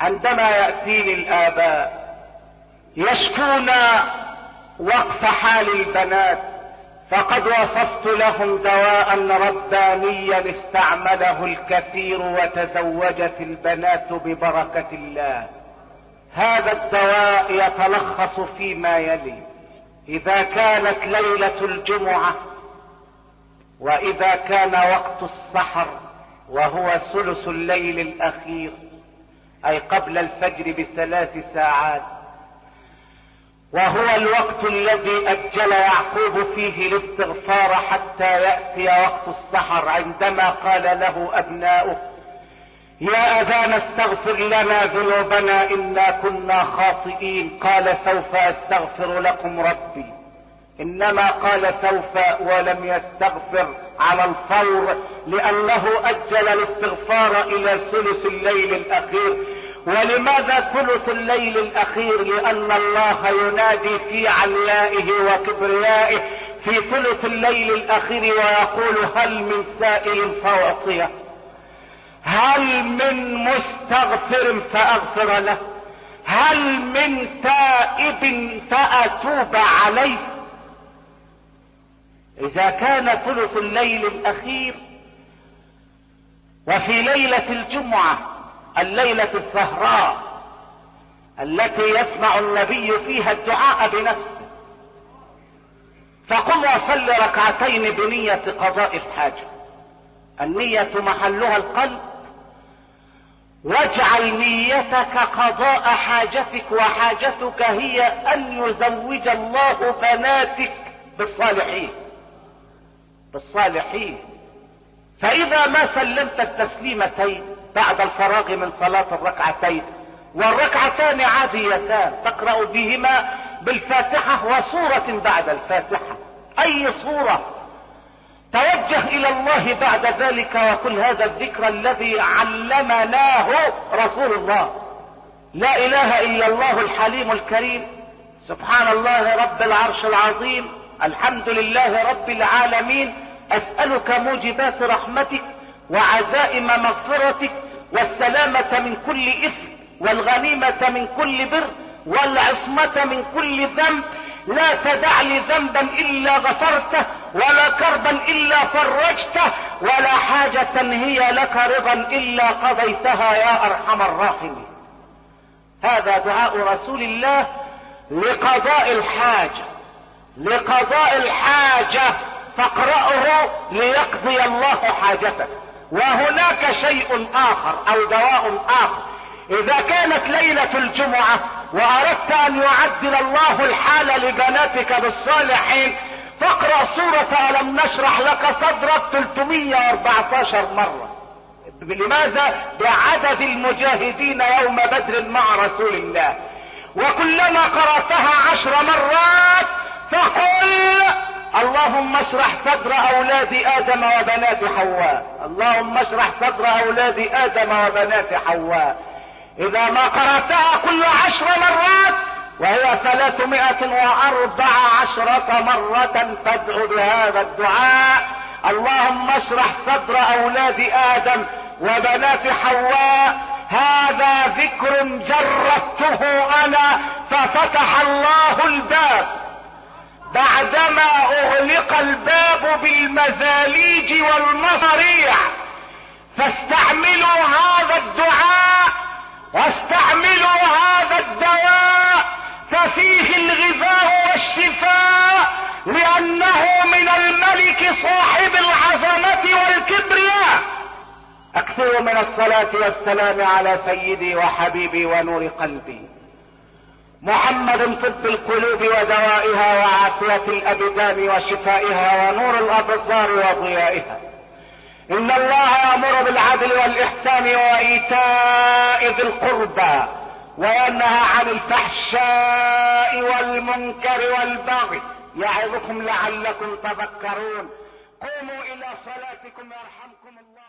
عندما يأتيني الآباء يشكون وقف حال البنات فقد وصفت لهم دواء ربانيا استعمله الكثير وتزوجت البنات ببركة الله. هذا الدواء يتلخص فيما يلي. إذا كانت ليلة الجمعة وإذا كان وقت السحر وهو ثلث الليل الأخير أي قبل الفجر بثلاث ساعات. وهو الوقت الذي أجل يعقوب فيه الاستغفار حتى يأتي وقت السحر عندما قال له أبناؤه يا أبانا استغفر لنا ذنوبنا إنا كنا خاطئين قال سوف أستغفر لكم ربي. إنما قال سوف ولم يستغفر. على الفور لأنه أجل الاستغفار إلى ثلث الليل الأخير. ولماذا ثلث الليل الأخير؟ لأن الله ينادي في عليائه وكبريائه في ثلث الليل الأخير ويقول هل من سائل فأعطيه. هل من مستغفر فأغفر له. هل من تائب فأتوب عليه. إذا كان ثلث الليل الأخير وفي ليلة الجمعة الليلة السهراء التي يسمع النبي فيها الدعاء بنفسه فقم وصل ركعتين بنية قضاء الحاجة النية محلها القلب. واجعل نيتك قضاء حاجتك وحاجتك هي أن يزوج الله بناتك بالصالحين. بالصالحين. فإذا ما سلمت التسليمتين بعد الفراغ من صلاة الركعتين والركعتان عاديتان تقرأ بهما بالفاتحة وسورة بعد الفاتحة. أي سورة؟ توجه إلى الله بعد ذلك وكل هذا الذكر الذي علمناه رسول الله. لا إله إلا الله الحليم الكريم. سبحان الله رب العرش العظيم. الحمد لله رب العالمين أسألك موجبات رحمتك وعزائم مغفرتك والسلامة من كل إثم والغنيمة من كل بر والعصمة من كل ذنب. لا تدع لي ذنبا إلا غفرته ولا كربا إلا فرجته ولا حاجة هي لك رضا إلا قضيتها يا أرحم الراحمين. هذا دعاء رسول الله لقضاء الحاجة. لقضاء الحاجة فاقرأه ليقضي الله حاجتك وهناك شيء آخر أو دواء آخر. إذا كانت ليلة الجمعة وأردت أن يعدل الله الحال لبناتك بالصالحين فاقرأ سورة ألم نشرح لك صدرك 314 مرة. لماذا؟ بعدد المجاهدين يوم بدر مع رسول الله. وكلما قرأتها عشر مرات فقل اللهم اشرح صدر أولاد آدم وبنات حواء. اللهم اشرح صدر أولاد آدم وبنات حواء. إذا ما قرأتها كل عشر مرات وهي ثلاثمائة واربع عشرة مرة تدعو بهذا الدعاء. اللهم اشرح صدر أولاد آدم وبنات حواء. هذا ذكر جربته أنا ففتح الله بعدما أغلق الباب بالمزاليج والمصاريع. فاستعملوا هذا الدعاء واستعملوا هذا الدواء ففيه الغذاء والشفاء لأنه من الملك صاحب العظمة والكبرياء. أكثروا من الصلاة والسلام على سيدي وحبيبي ونور قلبي. محمد طب القلوب ودوائها وعافية الابدان وشفائها ونور الأبصار وضيائها. إن الله يأمر بالعدل والإحسان وإيتاء ذي القربى وينهى عن الفحشاء والمنكر والبغي يعظكم لعلكم تذكرون. قوموا إلى صلاتكم يرحمكم الله.